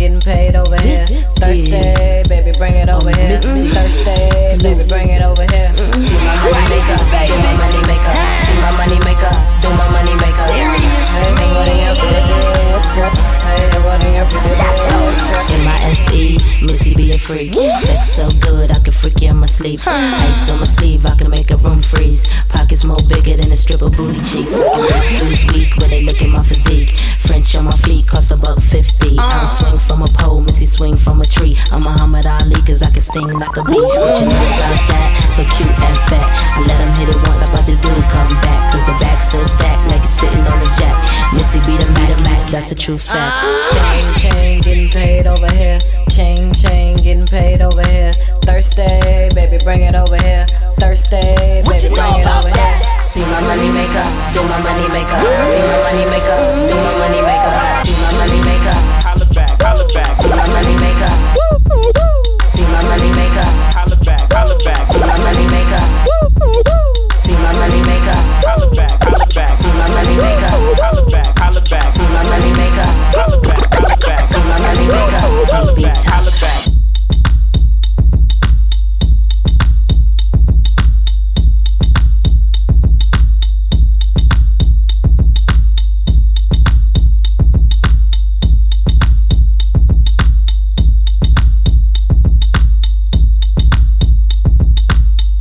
getting paid over here. Thursday, baby, bring it over here. Thursday, baby, bring it over here. See my money maker, do my money maker. See my money maker, do my money maker. Hey, nobody up bitch. Hey, nobody up bitch. M I S E, Missy be a freak. Sex so good, I can freak you in my sleep. Ice on my sleeve, I can make a room freeze. Pockets more bigger than a strip of booty cheeks. Dudes weak when they look at my physique. French on my feet cost a buck fifty from a pole, Missy swing from a tree. I'm Muhammad Ali, cause I can sting like a bee. What you know about that? So cute and fat. I let him hit it once, I watch the dude come back. Cause the back's so stacked, like it's sitting on the jack. Missy be the beat Mac, that's a true fact. Chain, chain, getting paid over here. Chain, chain, getting paid over here. Thursday, baby, bring it over here. Thursday, baby, bring it over here. See my money maker, do my money maker. See my money maker, do my money maker.